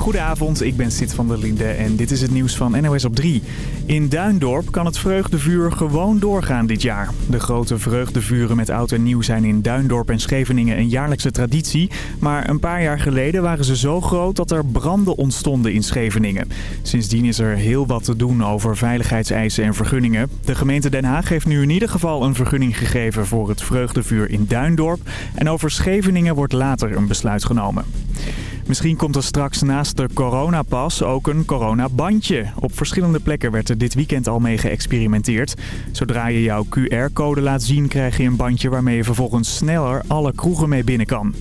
Goedenavond, ik ben Sid van der Linde en dit is het nieuws van NOS op 3. In Duindorp kan het vreugdevuur gewoon doorgaan dit jaar. De grote vreugdevuren met oud en nieuw zijn in Duindorp en Scheveningen een jaarlijkse traditie. Maar een paar jaar geleden waren ze zo groot dat er branden ontstonden in Scheveningen. Sindsdien is er heel wat te doen over veiligheidseisen en vergunningen. De gemeente Den Haag heeft nu in ieder geval een vergunning gegeven voor het vreugdevuur in Duindorp. En over Scheveningen wordt later een besluit genomen. Misschien komt er straks naast de coronapas ook een coronabandje. Op verschillende plekken werd er dit weekend al mee geëxperimenteerd. Zodra je jouw QR-code laat zien krijg je een bandje waarmee je vervolgens sneller alle kroegen mee binnen kan.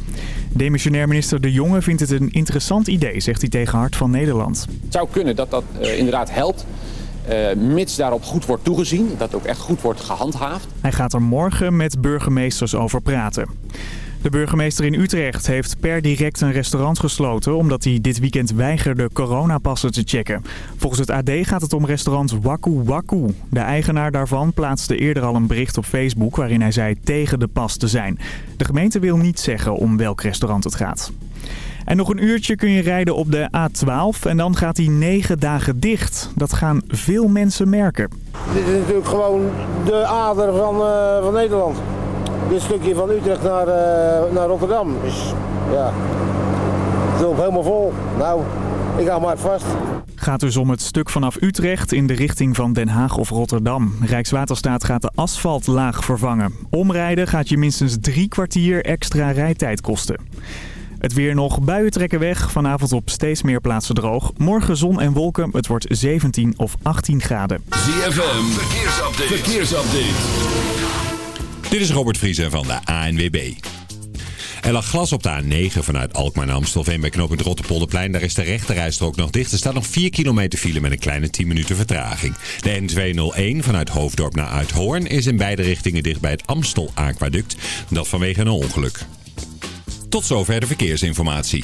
Demissionair minister De Jonge vindt het een interessant idee, zegt hij tegen Hart van Nederland. Het zou kunnen dat dat uh, inderdaad helpt. Uh, mits daarop goed wordt toegezien, dat ook echt goed wordt gehandhaafd. Hij gaat er morgen met burgemeesters over praten. De burgemeester in Utrecht heeft per direct een restaurant gesloten... omdat hij dit weekend weigerde coronapassen te checken. Volgens het AD gaat het om restaurant Waku Waku. De eigenaar daarvan plaatste eerder al een bericht op Facebook... waarin hij zei tegen de pas te zijn. De gemeente wil niet zeggen om welk restaurant het gaat. En nog een uurtje kun je rijden op de A12 en dan gaat die negen dagen dicht. Dat gaan veel mensen merken. Dit is natuurlijk gewoon de ader van, uh, van Nederland dit stukje van Utrecht naar, uh, naar Rotterdam. Dus ja, het loopt helemaal vol. Nou, ik hou maar vast. Gaat dus om het stuk vanaf Utrecht in de richting van Den Haag of Rotterdam. Rijkswaterstaat gaat de asfaltlaag vervangen. Omrijden gaat je minstens drie kwartier extra rijtijd kosten. Het weer nog. Buien trekken weg. Vanavond op steeds meer plaatsen droog. Morgen zon en wolken. Het wordt 17 of 18 graden. ZFM. Verkeersupdate. Verkeersupdate. Dit is Robert Vriezen van de ANWB. Er lag glas op de A9 vanuit Alkmaar naar Amstelveen bij knooppunt Rotterpolderplein. Daar is de rechterrijstrook nog dicht. Er staat nog 4 kilometer file met een kleine 10 minuten vertraging. De N201 vanuit Hoofddorp naar Uithoorn is in beide richtingen dicht bij het Amstel Aquaduct. Dat vanwege een ongeluk. Tot zover de verkeersinformatie.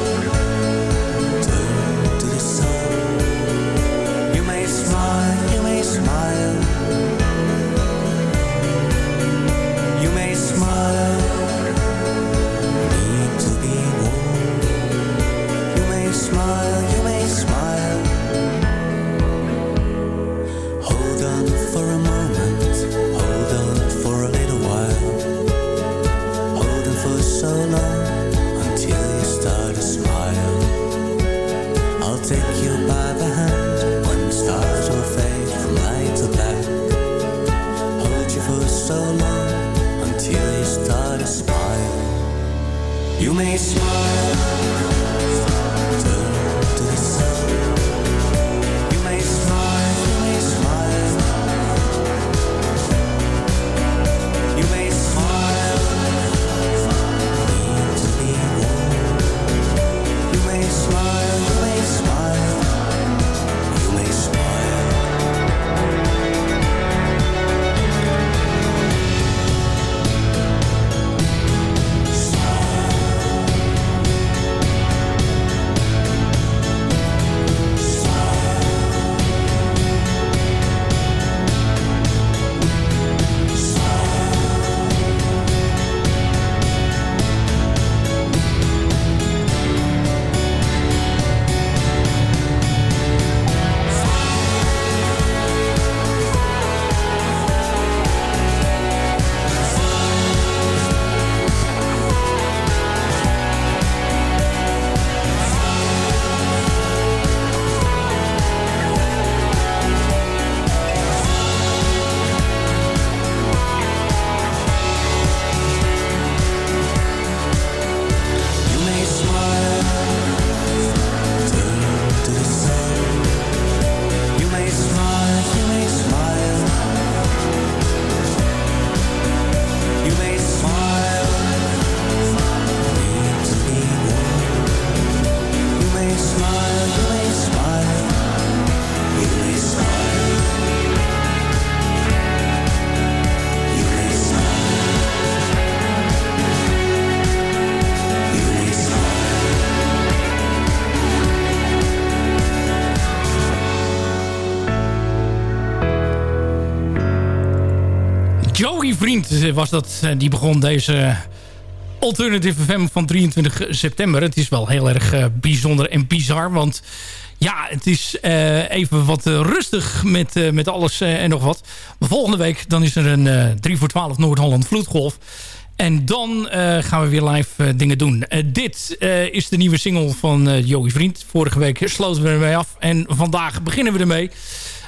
Joey Vriend eh, was dat. eh, Die begon deze Alternative FM van 23 september. Het is wel heel erg eh, bijzonder en bizar. Want ja, het is eh, even wat eh, rustig met, eh, met alles eh, en nog wat. Volgende week dan is er een eh 3 voor 12 Noord-Holland vloedgolf. En dan eh, gaan we weer live eh, dingen doen. Eh, dit eh, is de nieuwe single van eh, Joey Vriend. Vorige week sloten we ermee af. En vandaag beginnen we ermee.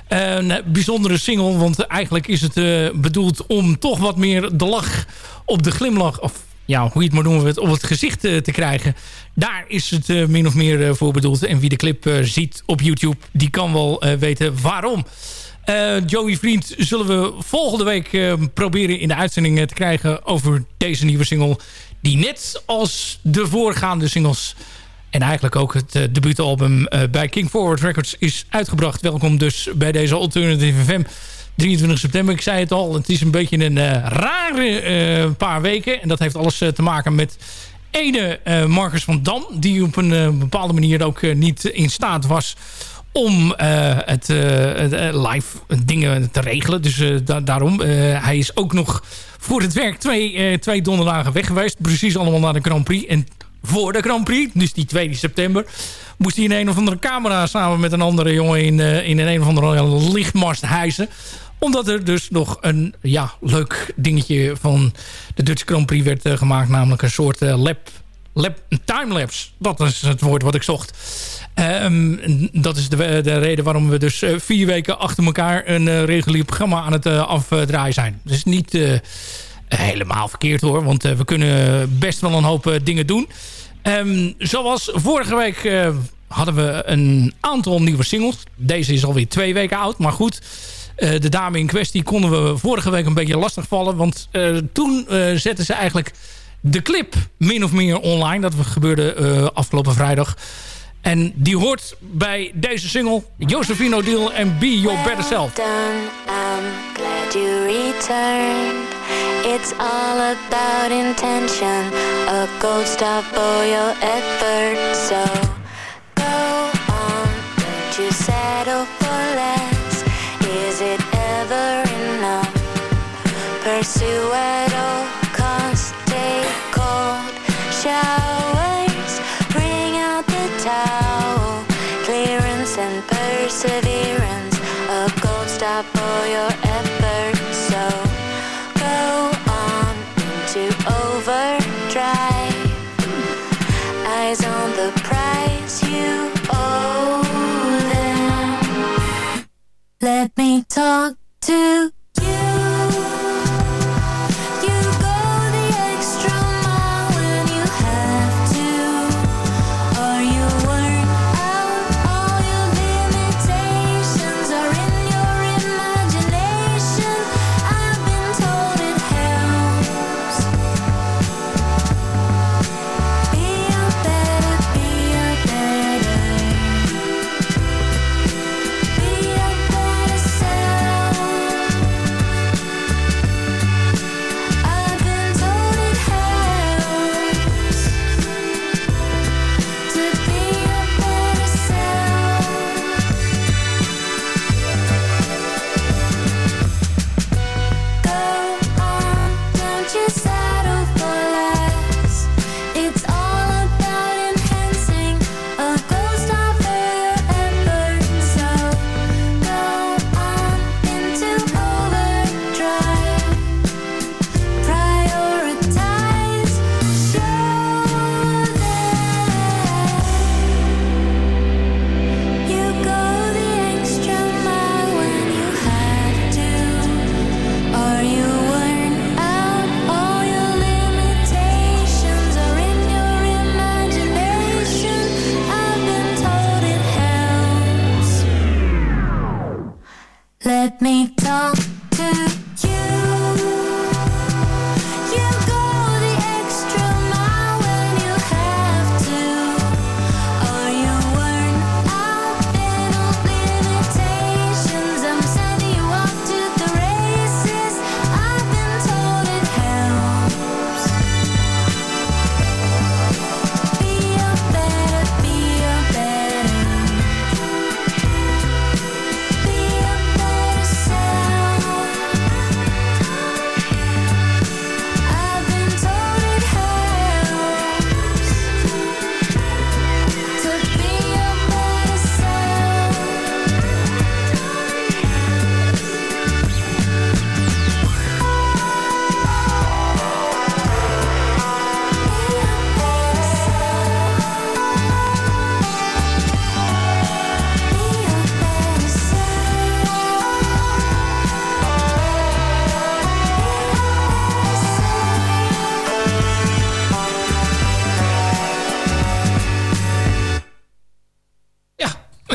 Een bijzondere single, want eigenlijk is het eh, bedoeld om toch wat meer de lach op de glimlach... of ja, hoe je het maar noemen, op het gezicht eh, te krijgen. Daar is het eh, min of meer voor bedoeld. En wie de clip ziet op YouTube, die kan wel weten waarom. Joey Vriend zullen we volgende week proberen in de uitzending te krijgen... over deze nieuwe single, die net als de voorgaande singles... En eigenlijk ook het uh, debuutalbum uh, bij King Forward Records is uitgebracht. Welkom dus bij deze Alternative FM. 23 september, ik zei het al. Het is een beetje een uh, rare paar weken. En dat heeft alles te maken met ene Marcus van Dam. Die op een bepaalde manier ook niet in staat was om het, live dingen te regelen. Dus da daarom. hij is ook nog voor het werk twee, twee donderdagen weg geweest. Precies allemaal naar de Grand Prix. En voor de Grand Prix, dus die 2 september... moest hij in een of andere camera samen met een andere jongen... in, uh, in een, een of andere lichtmast hijsen omdat er dus nog een ja, leuk dingetje van de Dutch Grand Prix werd uh, gemaakt. Namelijk een soort uh, lab, lab, timelapse. Dat is het woord wat ik zocht. Um, dat is de, de, reden waarom we dus vier weken achter elkaar... een regulier programma aan het afdraaien zijn. Dus niet helemaal verkeerd hoor. Want we kunnen best wel een hoop dingen doen. Um, zoals vorige week uh, hadden we een aantal nieuwe singles. Deze is alweer twee weken oud. Maar goed, de dame in kwestie konden we vorige week een beetje lastig vallen. Want toen zetten ze eigenlijk de clip min of meer online. Dat gebeurde afgelopen vrijdag. En die hoort bij deze single Josephine O'Deal en Be Your Better Self. Glad you returned. It's all about intention, a gold star for your effort. So go on, don't you settle for less.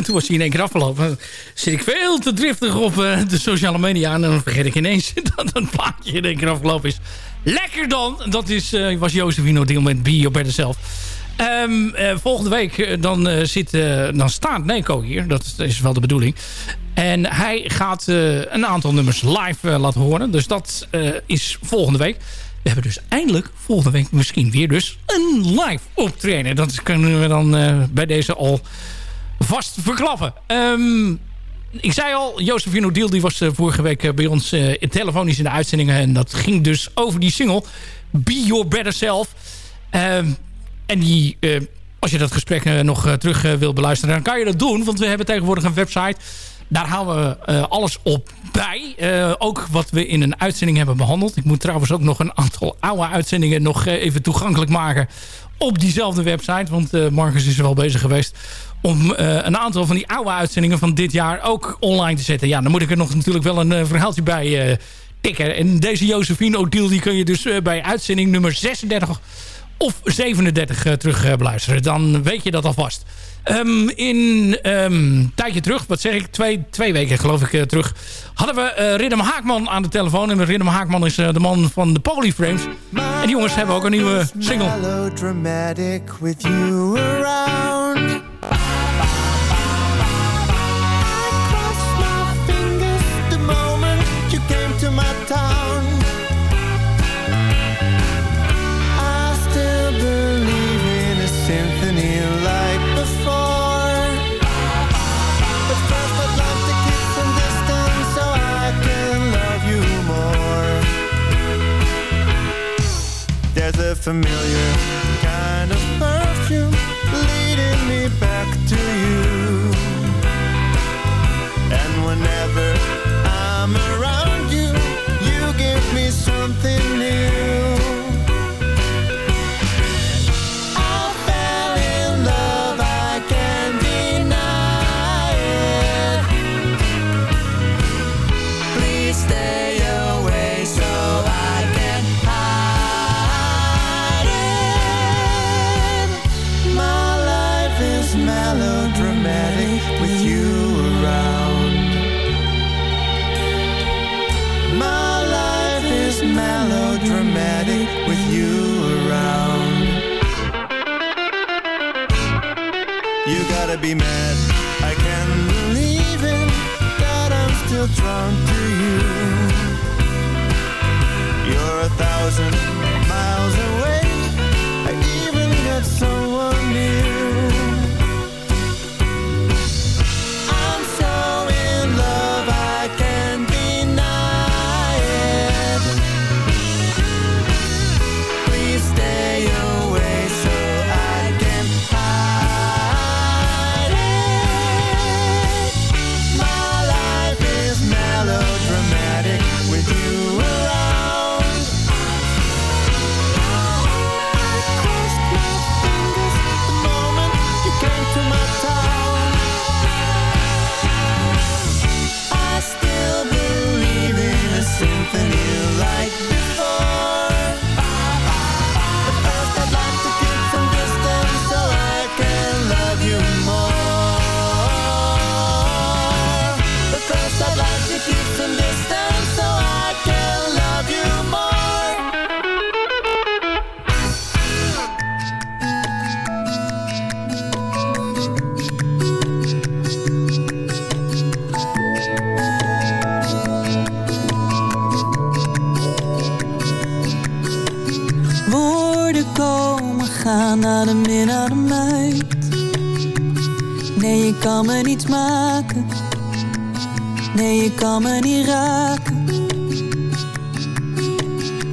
Toen was hij in één keer afgelopen. Zit ik veel te driftig op eh, de sociale media. En dan vergeet ik ineens dat een plaatje in één keer afgelopen is. Lekker dan! Dat is, eh, was Jozefino Deal met Be Your Better Self. Ehm, eh, volgende week dan, zit, dan staat Neko hier. Dat is, wel de bedoeling. En hij gaat een aantal nummers live laten horen. Dus dat is volgende week. We hebben dus eindelijk volgende week misschien weer dus een live optreden. Dat kunnen we dan bij deze al vast verklappen. Ehm, ik zei al, Josephine Deal die was eh, vorige week eh, bij ons in telefonisch in de uitzendingen. En dat ging dus over die single Be Your Better Self. Ehm, en die, als je dat gesprek nog terug wil beluisteren, dan kan je dat doen. Want we hebben tegenwoordig een website. Daar houden we eh, alles op bij. Eh, ook wat we in een uitzending hebben behandeld. Ik moet trouwens ook nog een aantal oude uitzendingen nog eh, even toegankelijk maken op diezelfde website. Want Marcus is er wel bezig geweest om een aantal van die oude uitzendingen van dit jaar ook online te zetten. Ja, dan moet ik er nog natuurlijk wel een verhaaltje bij tikken. En deze Josephine O'Deal die kun je dus bij uitzending nummer 36 of 37 eh, terug beluisteren. Dan weet je dat alvast. Ehm, in ehm, een tijdje terug, wat zeg ik, twee, twee weken geloof ik eh, terug... hadden we eh Riddim Haakman aan de telefoon. En Riddim Haakman is eh, de man van de Polyframes. En die jongens hebben ook een nieuwe single. Familiar kind of perfume leading me back to you. And whenever I'm around be mad. I can't believe it that I'm still drawn to you. You're a thousand maken. Nee, je kan me niet raken.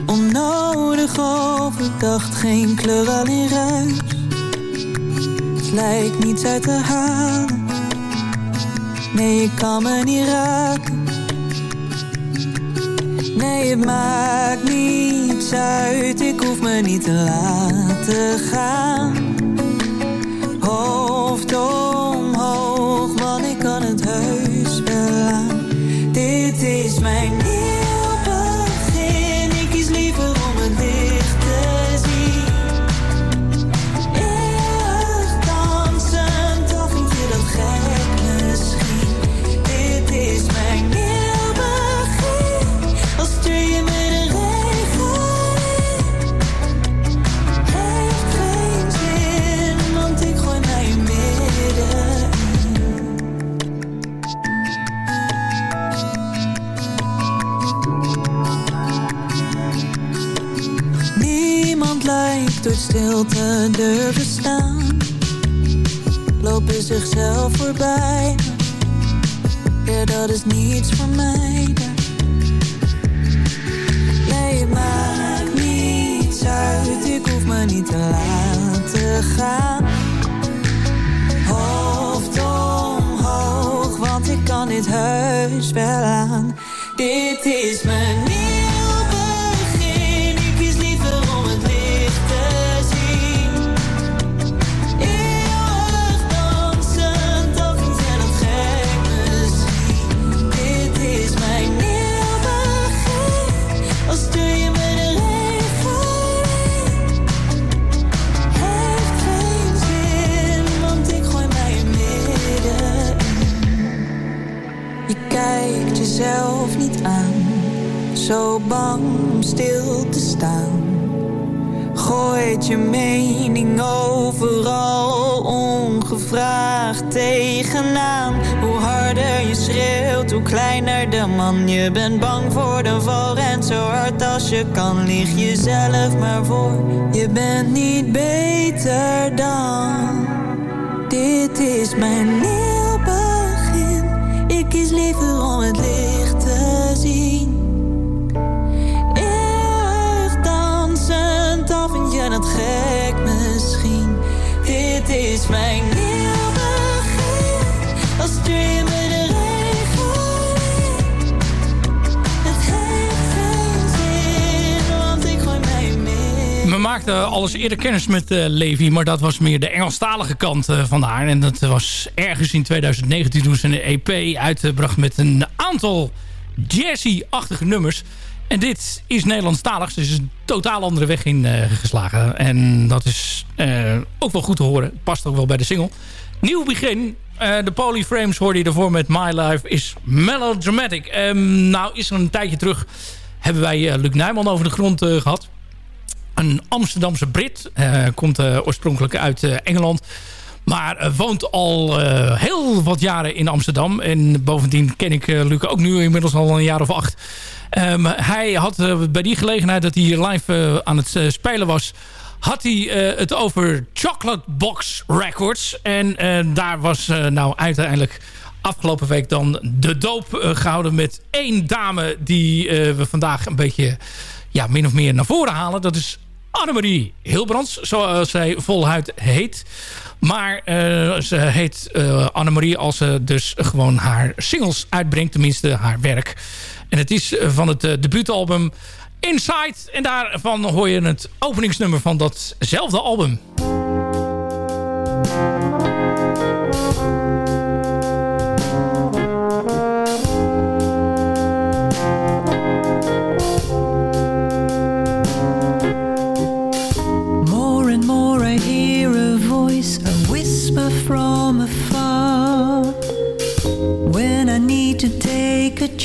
Onnodig overdacht, geen kleur, alleen ruis. Het lijkt niets uit te halen. Nee, je kan me niet raken. Nee, het maakt niets uit. Ik hoef me niet te laten gaan. Hoofd is stilte durven staan. Lopen zichzelf voorbij. Ja, dat is niets voor mij. Nee, het maakt niets uit. Ik hoef me niet te laten gaan. Hoofd omhoog, want ik kan dit heus wel aan. Dit is mijn zo bang om stil te staan. Gooit je mening overal ongevraagd tegenaan. Hoe harder je schreeuwt, hoe kleiner de man. Je bent bang voor de val, rent zo hard als je kan. Lieg jezelf maar voor, je bent niet beter dan. Dit is mijn nieuw begin. Ik kies liever om het licht mijn nieuw begin. Als de. Het heeft geen zin, want ik gooi mij mee. We maakten alles eerder kennis met eh, Levi, maar dat was meer de Engelstalige kant eh, van haar. En dat was ergens in 2019 toen ze een EP uitbracht met een aantal jazzy-achtige nummers. En dit is Nederlandstalig, dus een totaal andere weg in eh, geslagen. En dat is eh, ook wel goed te horen. Past ook wel bij de single. Nieuw begin. Eh, de Polyframes hoorde je ervoor met My Life is Melodramatic. Ehm, nou is er een tijdje terug... hebben wij Luc Nijman over de grond eh, gehad een Amsterdamse Brit. komt oorspronkelijk uit Engeland. Maar eh, woont al eh, heel wat jaren in Amsterdam. En bovendien ken ik eh, Luc ook nu inmiddels al een jaar of acht. Ehm, hij had bij die gelegenheid dat hij hier live aan het spelen was... had hij het over Chocolate Box Records. En daar was nou uiteindelijk afgelopen week dan de doop eh, gehouden met één dame... die we vandaag een beetje ja, min of meer naar voren halen. Dat is Annemarie Hilbrands, zoals zij voluit heet. Maar eh, ze heet eh Annemarie als ze dus gewoon haar singles uitbrengt. Tenminste, haar werk. En het is eh, van het eh, debuutalbum Inside. En daarvan hoor je het openingsnummer van datzelfde album.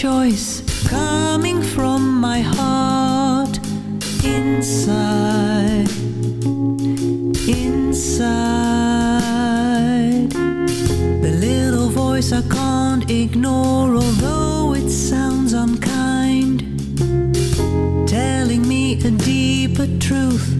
Choice, coming from my heart. Inside, inside. The little voice I can't ignore, although it sounds unkind telling me a deeper truth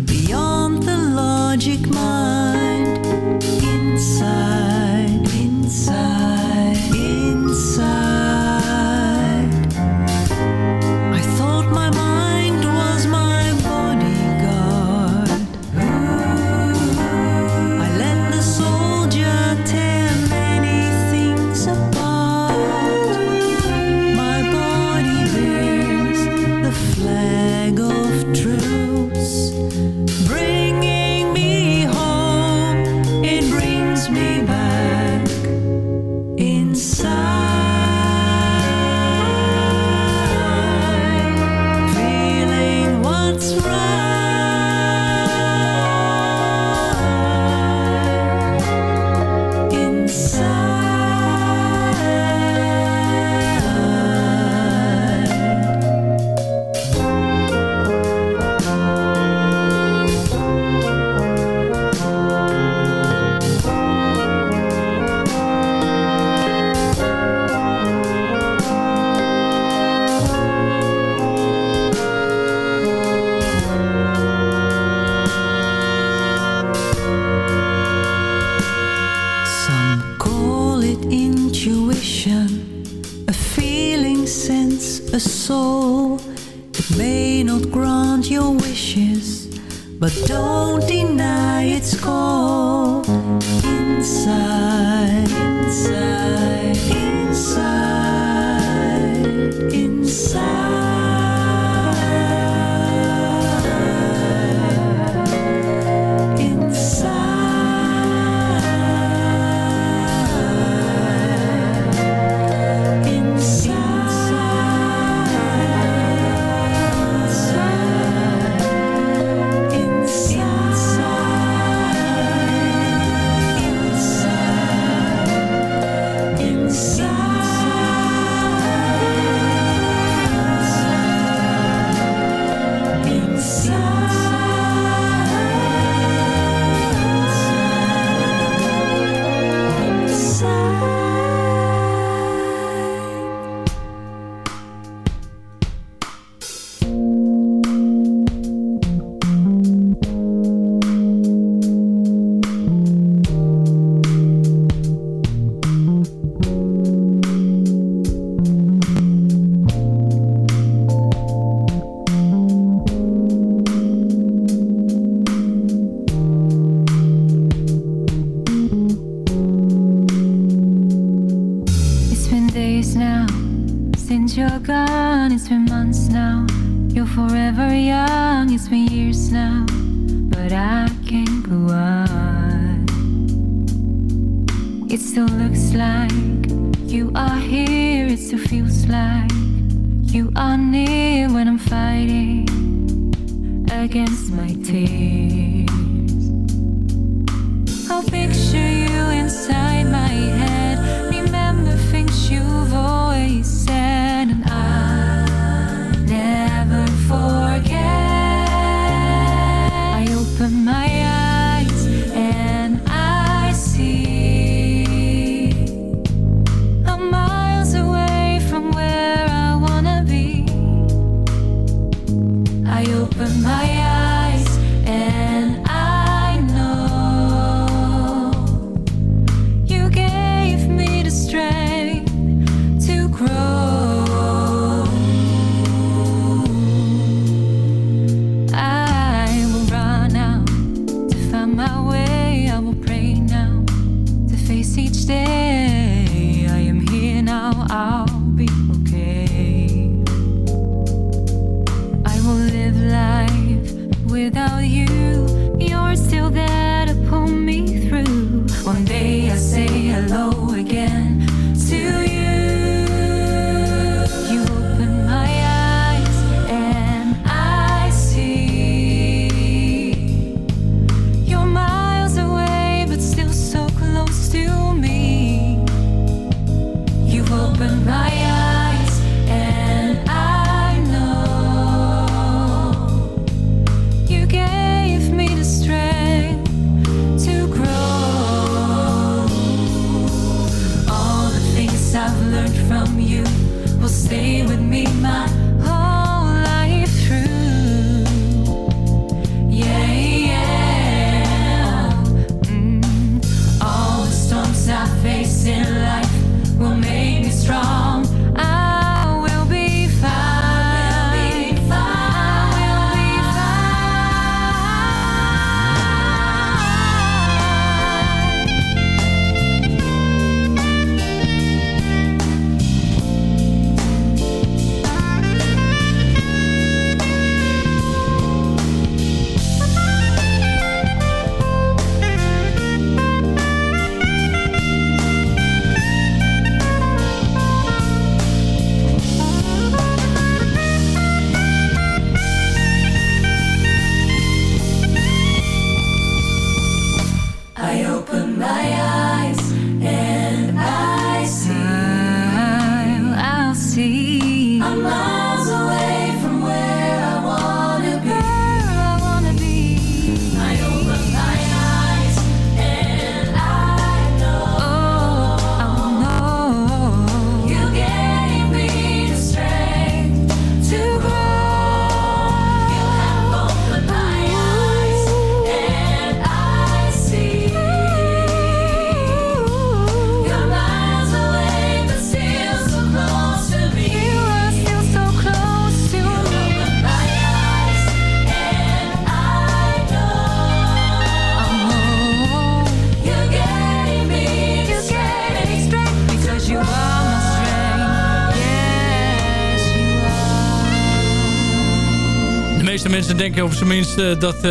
mensen denken op zijn minst eh, dat eh,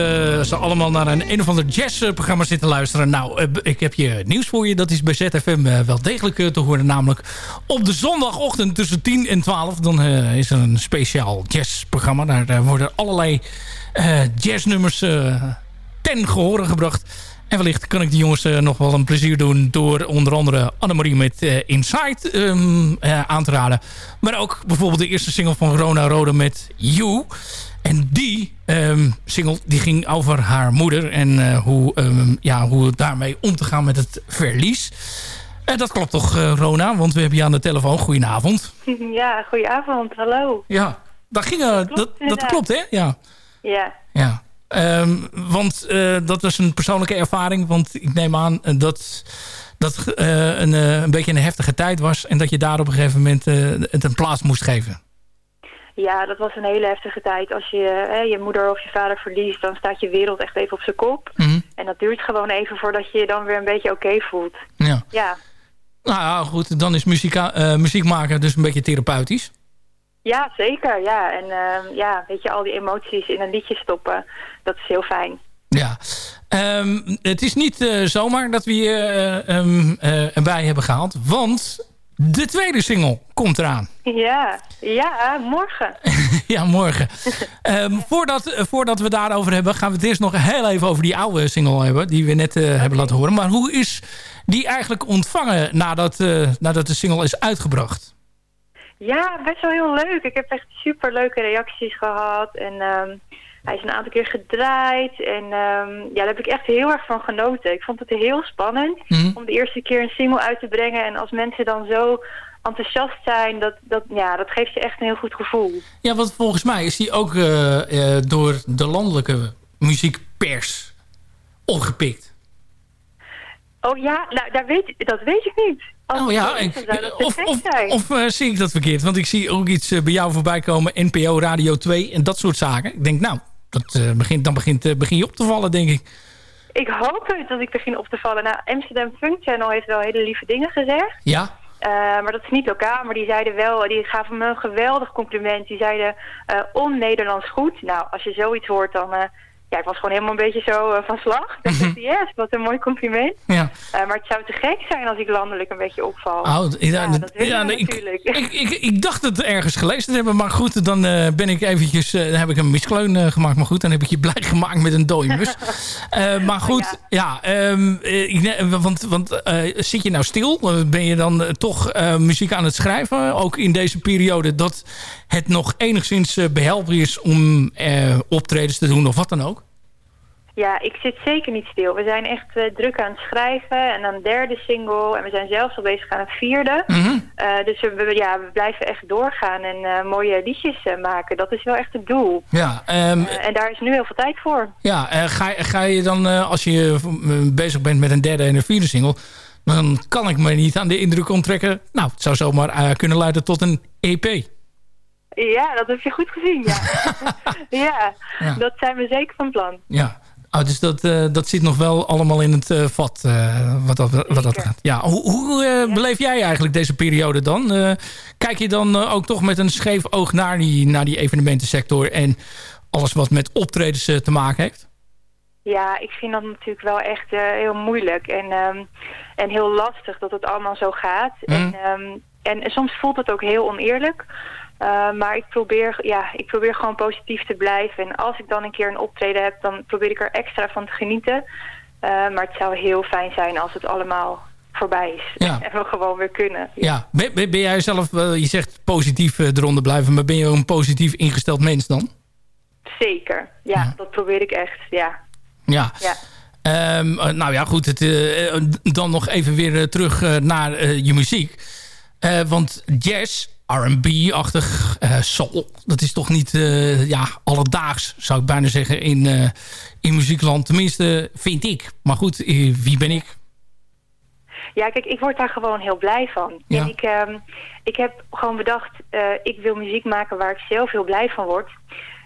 ze allemaal naar een een of ander jazzprogramma zitten luisteren. Nou, eh, ik heb je nieuws voor je. Dat is bij ZFM wel degelijk te horen. Namelijk op de zondagochtend tussen 10 en 12. Dan is er een speciaal jazzprogramma. Daar worden allerlei jazznummers ten gehore gebracht. En wellicht kan ik die jongens nog wel een plezier doen... door onder andere Annemarie met Inside ehm, eh, aan te raden. Maar ook bijvoorbeeld de eerste single van Rona Rode met You. En die ehm, single die ging over haar moeder... en eh, hoe, ehm, ja, hoe het daarmee om te gaan met het verlies. Eh, dat klopt toch, eh, Rona? Want we hebben je aan de telefoon. Goedenavond. Ja, goedenavond. Hallo. Ja, dat, ging, dat, dat inderdaad. klopt, hè? Ja. Ja. Ja, Ehm, want dat was een persoonlijke ervaring. Want ik neem aan dat dat een, een beetje een heftige tijd was. En dat je daar op een gegeven moment het een plaats moest geven. Ja, dat was een hele heftige tijd. Als je eh, je moeder of je vader verliest, dan staat je wereld echt even op zijn kop. Mhm. En dat duurt gewoon even voordat je je dan weer een beetje oké voelt. Ja. Ja. Nou ja, goed. Dan is muzika, eh, muziek maken dus een beetje therapeutisch. Ja, zeker. Ja. En ehm, ja, weet je, al die emoties in een liedje stoppen, dat is heel fijn. Ja. Ehm, het is niet eh, zomaar dat we je eh, ehm, eh, erbij hebben gehaald. Want de tweede single komt eraan. Ja, ja, morgen. ja, morgen. Ehm, voordat, eh, voordat we daarover hebben, gaan we het eerst nog heel even over die oude single hebben. Die we net eh, hebben laten horen. Maar hoe is die eigenlijk ontvangen nadat, eh, nadat de single is uitgebracht? Ja, best wel heel leuk. Ik heb echt super leuke reacties gehad. En ehm, hij is een aantal keer gedraaid. En ehm, ja, daar heb ik echt heel erg van genoten. Ik vond het heel spannend Mhm. om de eerste keer een single uit te brengen. En als mensen dan zo enthousiast zijn, dat, dat, ja, dat geeft je echt een heel goed gevoel. Ja, want volgens mij is die ook eh, eh, door de landelijke muziekpers opgepikt. Oh ja, nou, daar weet, dat weet ik niet. Als Oh ja, ik- of, of, of eh, zie ik dat verkeerd? Want ik zie ook iets bij jou voorbij komen. NPO Radio 2 en dat soort zaken. Ik denk, nou, dat, eh, begint, dan begint, eh, begin je op te vallen, denk ik. Ik hoop het dat ik begin op te vallen. Nou, Amsterdam Funk Channel heeft wel hele lieve dingen gezegd. Ja? Eh, maar dat is niet lokaal, maar die zeiden wel, die gaven me een geweldig compliment. Die zeiden eh on-Nederlands goed. Nou, als je zoiets hoort, dan... ja, ik was gewoon helemaal een beetje zo eh, van slag. Ik dacht, yes, wat een mooi compliment. Ja. Eh, maar het zou te gek zijn als ik landelijk een beetje opval. Oh, ja, dat ja, nee, natuurlijk. ik, ik, ik dacht het ergens gelezen te hebben, maar goed, dan eh, ben ik eventjes, dan heb ik een miskleun gemaakt, maar goed, dan heb ik je blij gemaakt met een dode mus. Maar goed, ja, ehm, eh, ik want, want zit je nou stil? Ben je dan toch muziek aan het schrijven, ook in deze periode, dat het nog enigszins eh, behelpen is om optredens te doen of wat dan ook? Ja, ik zit zeker niet stil. We zijn echt eh, druk aan het schrijven en aan een derde single. En we zijn zelfs al bezig aan een vierde. Mhm. Eh, dus we, ja, we blijven echt doorgaan en eh, mooie liedjes maken. Dat is wel echt het doel. Ja, ehm, Eh, en daar is nu heel veel tijd voor. Ja, ga, ga je dan, als je bezig bent met een derde en een vierde single... dan kan ik me niet aan de indruk onttrekken... nou, het zou zomaar kunnen leiden tot een EP. Ja, dat heb je goed gezien, ja. ja, Ja. dat zijn we zeker van plan. Ja, oh, dus dat, eh, dat zit nog wel allemaal in het eh, vat, eh, wat, dat, wat dat gaat. Ja, hoe hoe beleef jij eigenlijk deze periode dan? Kijk je dan ook toch met een scheef oog naar die, naar die evenementensector... en alles wat met optredens te maken heeft? Ja, ik vind dat natuurlijk wel echt heel moeilijk en, ehm, en heel lastig dat het allemaal zo gaat. En, ehm, en soms voelt het ook heel oneerlijk. Uh, maar ik probeer, ja, ik probeer gewoon positief te blijven. En als ik dan een keer een optreden heb, dan probeer ik er extra van te genieten. Uh, maar het zou heel fijn zijn als het allemaal voorbij is. Ja. En we gewoon weer kunnen. Ja, ben, ben ben jij zelf, eh, je zegt positief eh, eronder blijven... maar ben je een positief ingesteld mens dan? Zeker, ja, dat probeer ik echt, ja. Ja. ja. Ehm, eh, nou ja, goed. Het, eh, eh, dan nog even weer eh, terug eh, naar eh, je muziek. Eh, want jazz, R&B-achtig, eh, soul... dat is toch niet eh, ja, alledaags, zou ik bijna zeggen, in, eh, in muziekland. Tenminste, vind ik. Maar goed, wie ben ik? Ja, kijk, ik word daar gewoon heel blij van. Ja. En ik, ehm, ik heb gewoon bedacht, ik wil muziek maken waar ik zelf heel blij van word.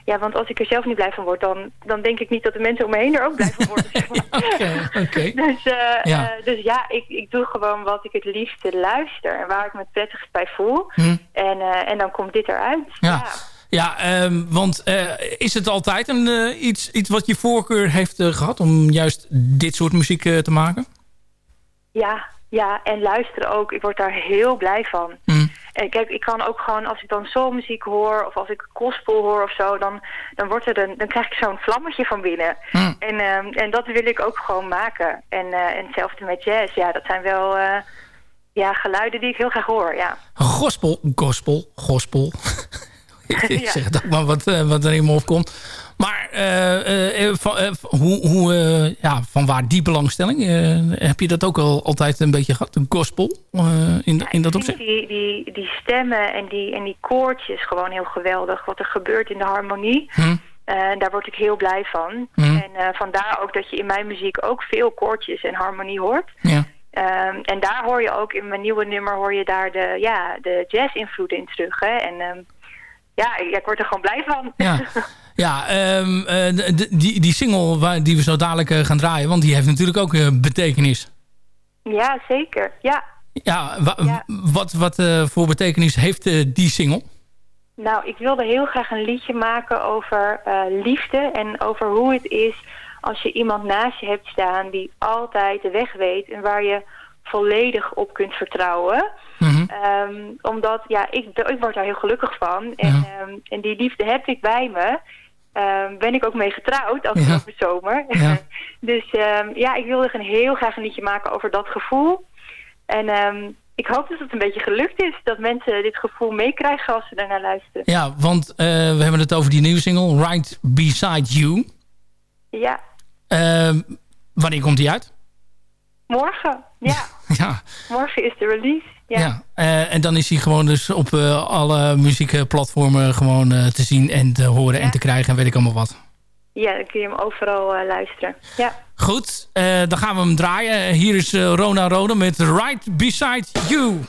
Ja, want als ik er zelf niet blij van word, dan, dan denk ik niet dat de mensen om me heen er ook blij van worden. Oké, oké. Dus, eh, Ja. eh, dus ja, ik, ik doe gewoon wat ik het liefste luister en waar ik me prettigst bij voel. Hm. En, eh, en dan komt dit eruit. Ja. Ja, ehm, want is het altijd een, iets, iets wat je voorkeur heeft eh, gehad... om juist dit soort muziek te maken? Ja, ja, en luisteren ook. Ik word daar heel blij van. En kijk, ik kan ook gewoon, als ik dan soulmuziek hoor... of als ik gospel hoor of zo... dan, dan, wordt er een, dan krijg ik zo'n vlammetje van binnen. En, ehm, en dat wil ik ook gewoon maken. En, eh, en hetzelfde met jazz. Ja, dat zijn wel eh, ja, geluiden die ik heel graag hoor, ja. Gospel, gospel, gospel. ik zeg het ook maar wat, eh, wat er in me opkomt. Maar eh, eh, van, hoe, hoe, ja, van waar die belangstelling? Heb je dat ook al altijd een beetje gehad? Een gospel in, in dat opzicht? die, die, die stemmen en die, en die koortjes gewoon heel geweldig. Wat er gebeurt in de harmonie. Hm. Eh, daar word ik heel blij van. Hm. En vandaar ook dat je in mijn muziek ook veel koortjes en harmonie hoort. Ja. Ehm, en daar hoor je ook in mijn nieuwe nummer hoor je daar de, ja, de jazz-invloed in terug. Hè? En ehm, ja, ik, word er gewoon blij van. Ja, ja ehm, eh, die, die single waar, die we zo dadelijk eh, gaan draaien... want die heeft natuurlijk ook eh, betekenis. ja, zeker. Ja. Ja, wa- wat, wat voor betekenis heeft die single? Nou, ik wilde heel graag een liedje maken over liefde en over hoe het is als je iemand naast je hebt staan die altijd de weg weet en waar je volledig op kunt vertrouwen. Ehm, omdat, ja, ik, ik word daar heel gelukkig van. En, ehm, en die liefde heb ik bij me. Ehm, ben ik ook mee getrouwd afgelopen zomer. Ja. dus ehm, ja, ik wilde gewoon heel graag een liedje maken over dat gevoel. En ik hoop dat het een beetje gelukt is. Dat mensen dit gevoel meekrijgen als ze daarnaar luisteren. Ja, want eh, we hebben het over die nieuwe single... Right Beside You. Ja, wanneer komt die uit? Morgen. Ja, Ja, morgen is de release. Ja. ja. Eh, en dan is hij gewoon dus op eh, alle muziekplatformen gewoon eh, te zien en te horen en te krijgen en weet ik allemaal wat. Ja, dan kun je hem overal luisteren. Ja. Goed, dan gaan we hem draaien. Hier is Rona Rode met Right Beside You.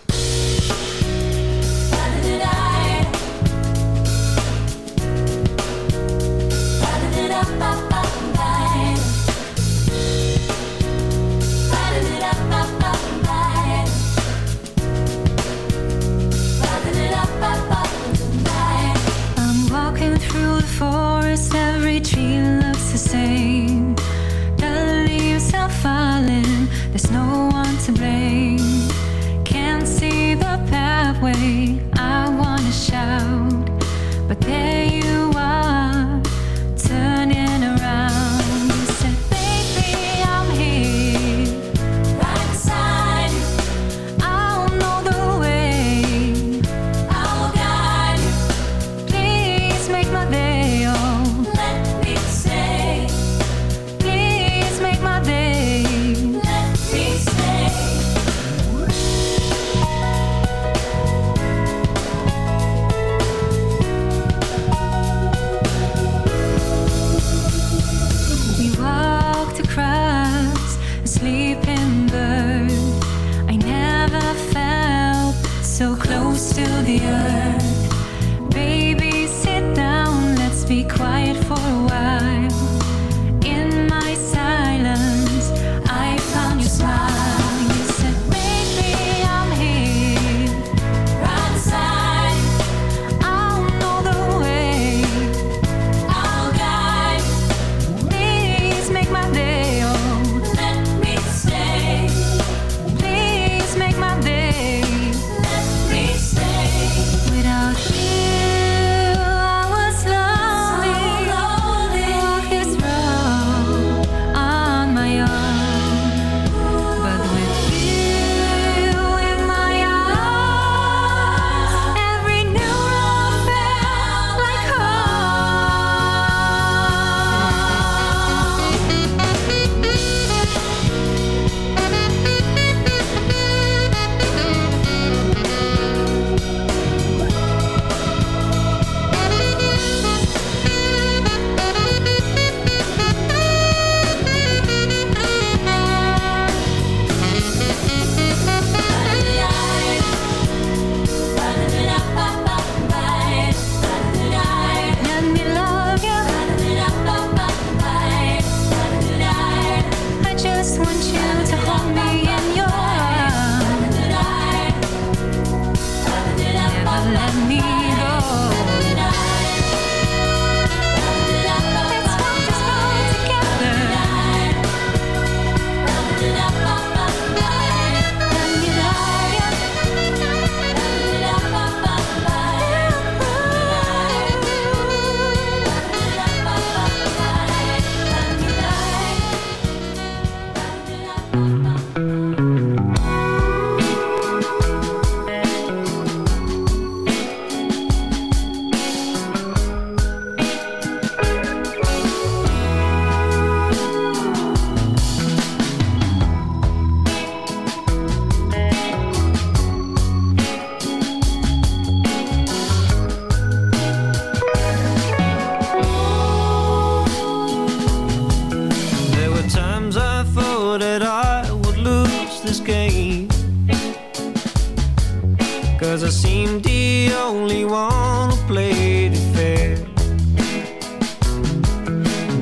Only one who played it fair.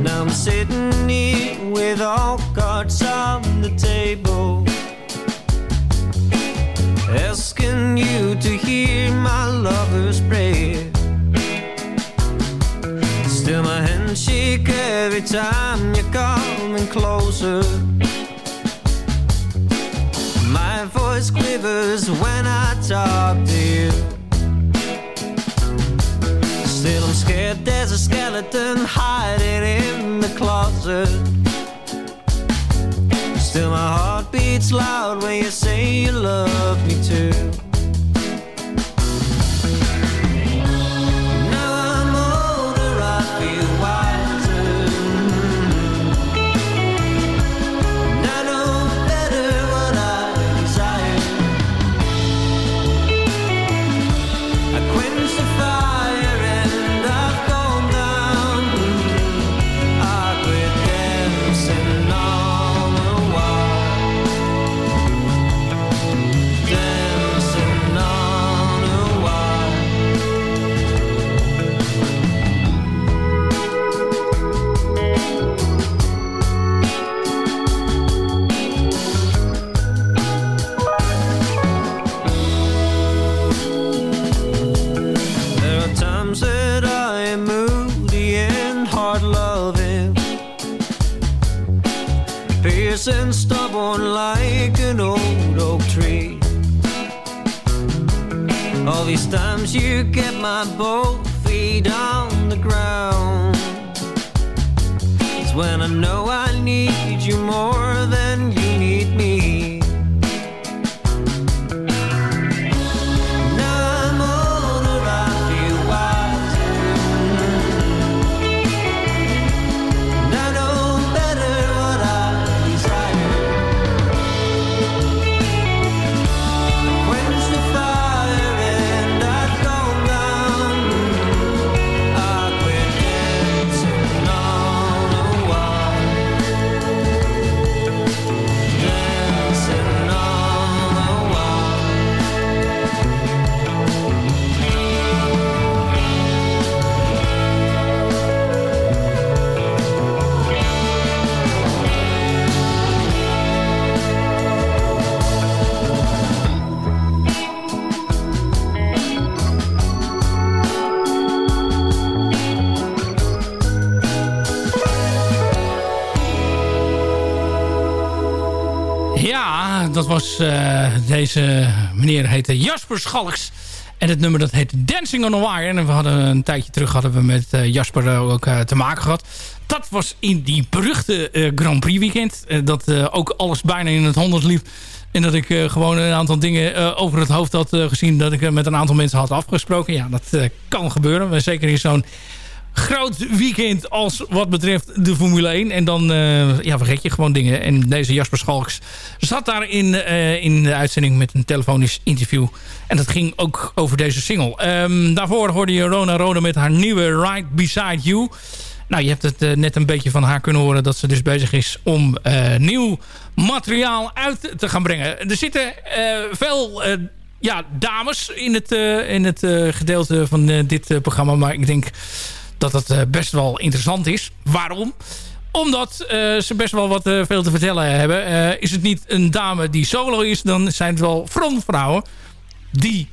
Now I'm sitting here with all cards on the table, asking you to hear my lover's prayer. Still, my hands shake every time you're coming closer. My voice quivers when I talk to you. Still, I'm scared there's a skeleton hiding in the closet. Still, my heart beats loud when you say you love me too. Fierce and stubborn like an old oak tree. All these times you get my both feet on the ground. It's when I know I need you more than you need me. Dat was eh, deze meneer heette Jasper Schalks. En het nummer dat heet Dancing on a Wire. En we hadden een tijdje terug hadden we met eh, Jasper eh, ook te maken gehad. Dat was in die beruchte Grand Prix weekend. dat ook alles bijna in het honderd liep. En dat ik gewoon een aantal dingen over het hoofd had gezien... dat ik met een aantal mensen had afgesproken. Ja, dat kan gebeuren. Maar zeker in zo'n groot weekend als wat betreft de Formule 1. En dan eh, ja, vergeet je gewoon dingen. En deze Jasper Schalks zat daar in, eh, in de uitzending met een telefonisch interview. En dat ging ook over deze single. Ehm, daarvoor hoorde je Rona Rode met haar nieuwe Right Beside You. Nou, je hebt het eh, net een beetje van haar kunnen horen... dat ze dus bezig is om nieuw materiaal uit te gaan brengen. Er zitten veel... ja, dames in het, in het gedeelte van dit programma. Maar ik denk dat dat eh, best wel interessant is. Waarom? Omdat eh, ze best wel wat eh, veel te vertellen hebben. Is het niet een dame die solo is, dan zijn het wel frontvrouwen die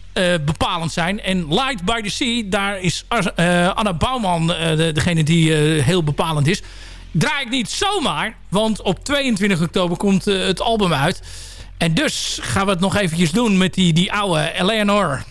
bepalend zijn. En Light by the Sea, daar is Anna Bouwman de, degene die heel bepalend is. Draai ik niet zomaar, want op 22 oktober komt het album uit. En dus gaan we het nog eventjes doen met die, die oude Eleanor.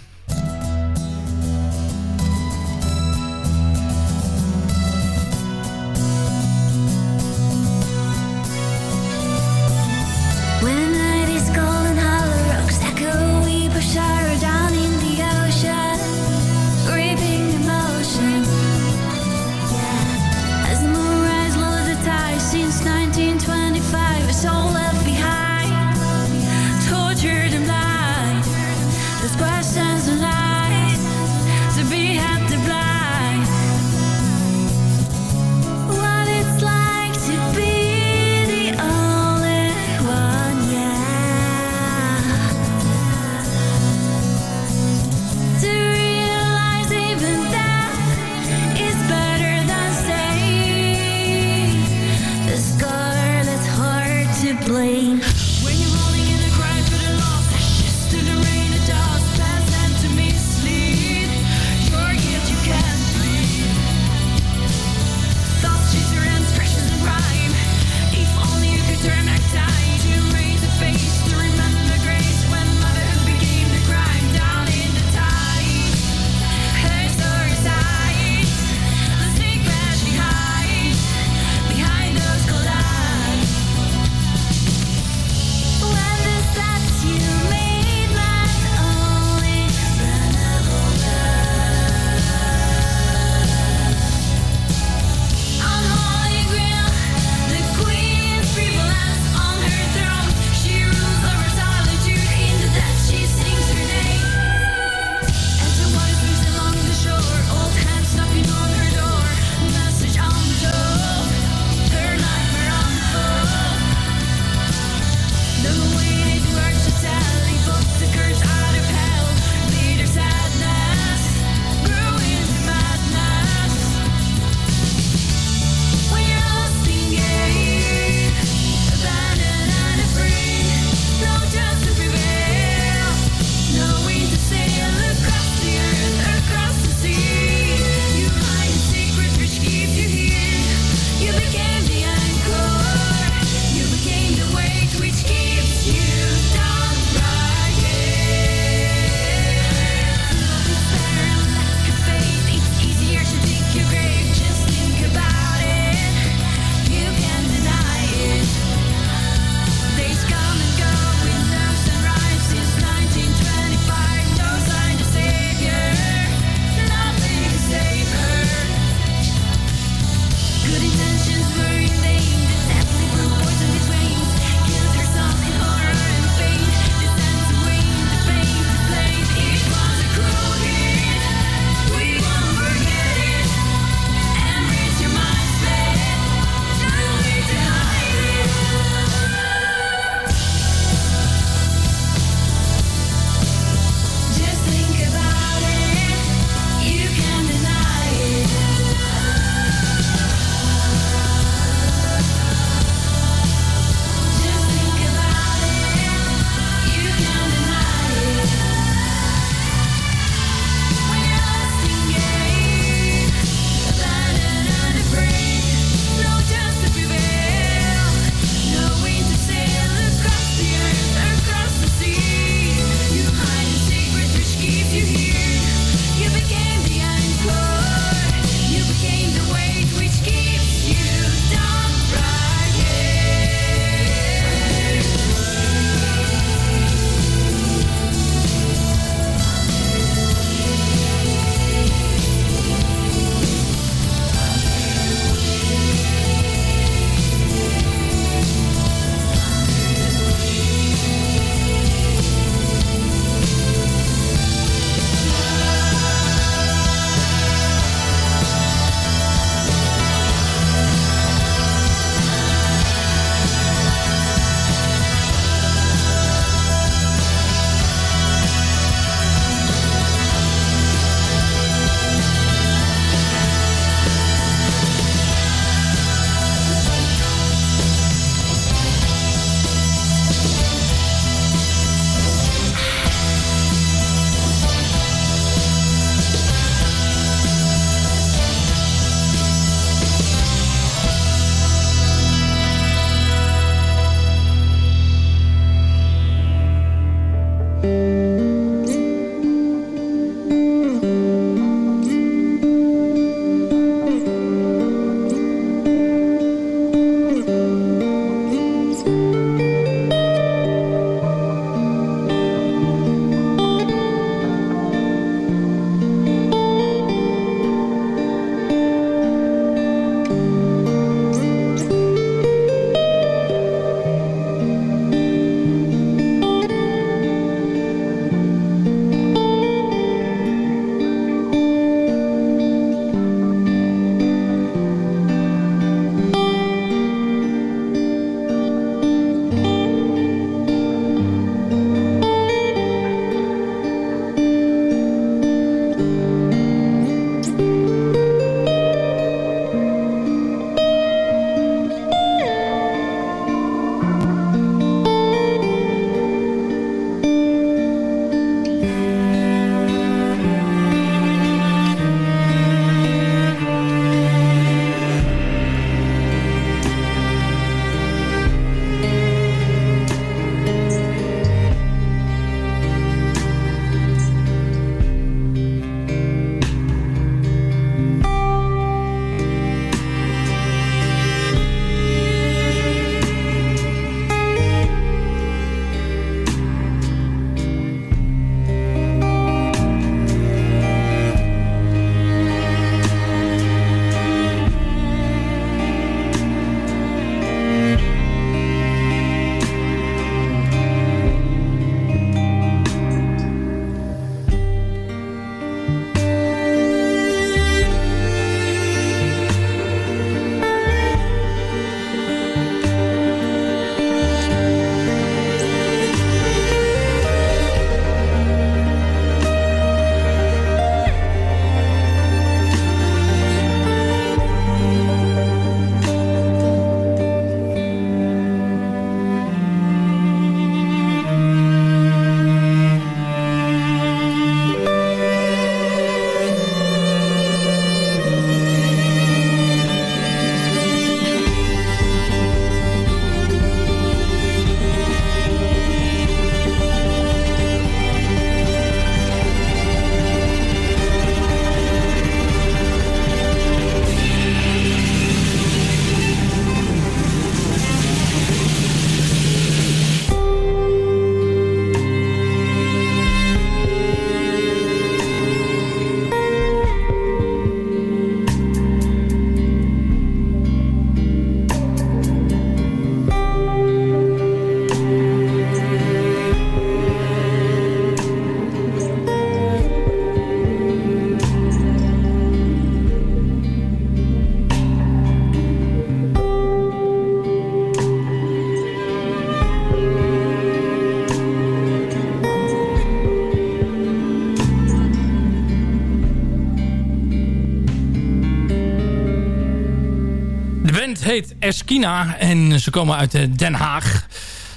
Heet Eskina en ze komen uit eh, Den Haag.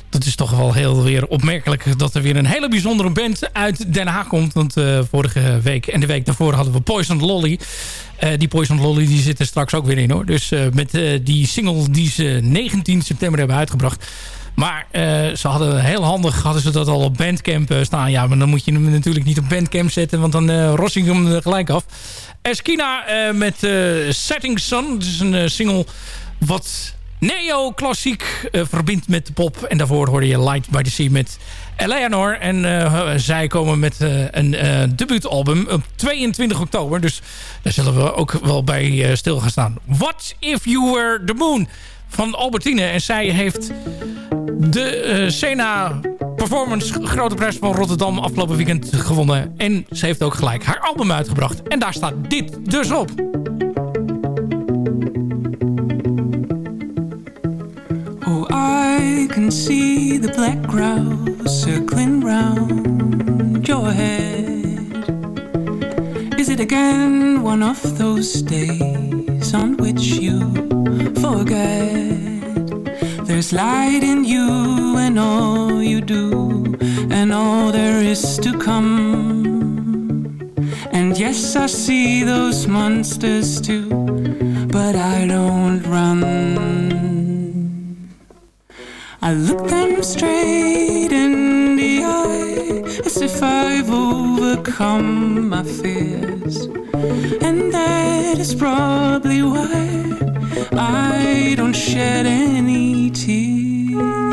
Dat is toch wel heel weer opmerkelijk dat er weer een hele bijzondere band uit Den Haag komt. Want eh, vorige week en de week daarvoor hadden we Poison Lolly. Eh, die Poison Lolly die zit er straks ook weer in hoor. Dus met die single die ze 19 september hebben uitgebracht. Maar ze hadden heel handig hadden ze dat al op Bandcamp staan. Ja, maar dan moet je hem natuurlijk niet op Bandcamp zetten. Want dan uh, rossing hem er gelijk af. Eskina met Setting Sun. Het is een single wat neo-klassiek eh, verbindt met de pop. En daarvoor hoorde je Light by the Sea met Eleanor. En eh, zij komen met eh, een debuutalbum op 22 oktober. Dus daar zullen we ook wel bij stil gaan staan. What If You Were The Moon van Albertine. En zij heeft de Sena Performance Grote Prijs van Rotterdam afgelopen weekend gewonnen. En ze heeft ook gelijk haar album uitgebracht. En daar staat dit dus op. can see the black crows circling round your head. Is it again one of those days on which you forget? There's light in you and all you do, and all there is to come. And yes, I see those monsters too, but I don't run. I look them straight in the eye as if I've overcome my fears. And that is probably why I don't shed any tears.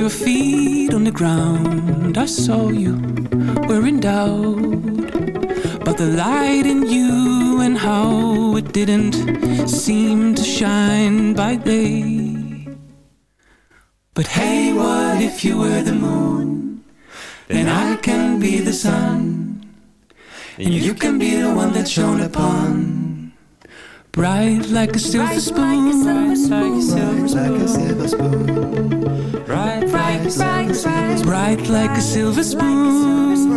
Your feet on the ground, I saw you were in doubt. But the light in you and how it didn't seem to shine by day. But hey, what if you were the moon? Then I can be the sun. And you can be the one that's shone upon. Bright like a silver spoon. Bright like a silver spoon. Bright like a silver spoon. Bright like a silver spoon.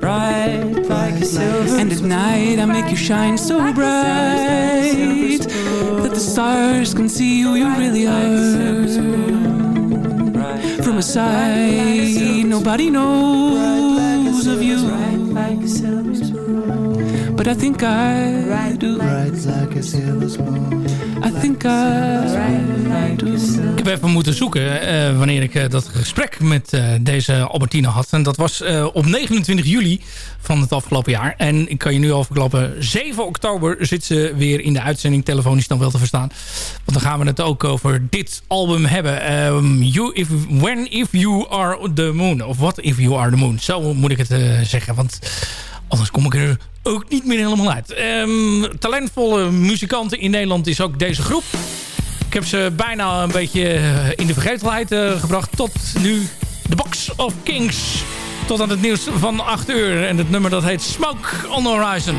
Bright like a silver spoon. And at night I make you shine so bright that the stars can see who you really are. From a side, nobody knows of you. But I think I do. I think I do. Ik heb even moeten zoeken eh, wanneer ik eh, dat gesprek met eh, deze Albertine had. En dat was eh, op 29 juli van het afgelopen jaar. En ik kan je nu al verklappen, 7 oktober zit ze weer in de uitzending telefonisch dan wel te verstaan. Want dan gaan we het ook over dit album hebben. Ehm, you if, when If You Are The Moon. Of What If You Are The Moon. Zo moet ik het zeggen. Want anders kom ik er ook niet meer helemaal uit. Ehm, talentvolle muzikanten in Nederland is ook deze groep. Ik heb ze bijna een beetje eh, in de vergetelheid eh, gebracht. Tot nu de Box of Kings. Tot aan het nieuws van 8 uur. En het nummer dat heet Smoke on the Horizon.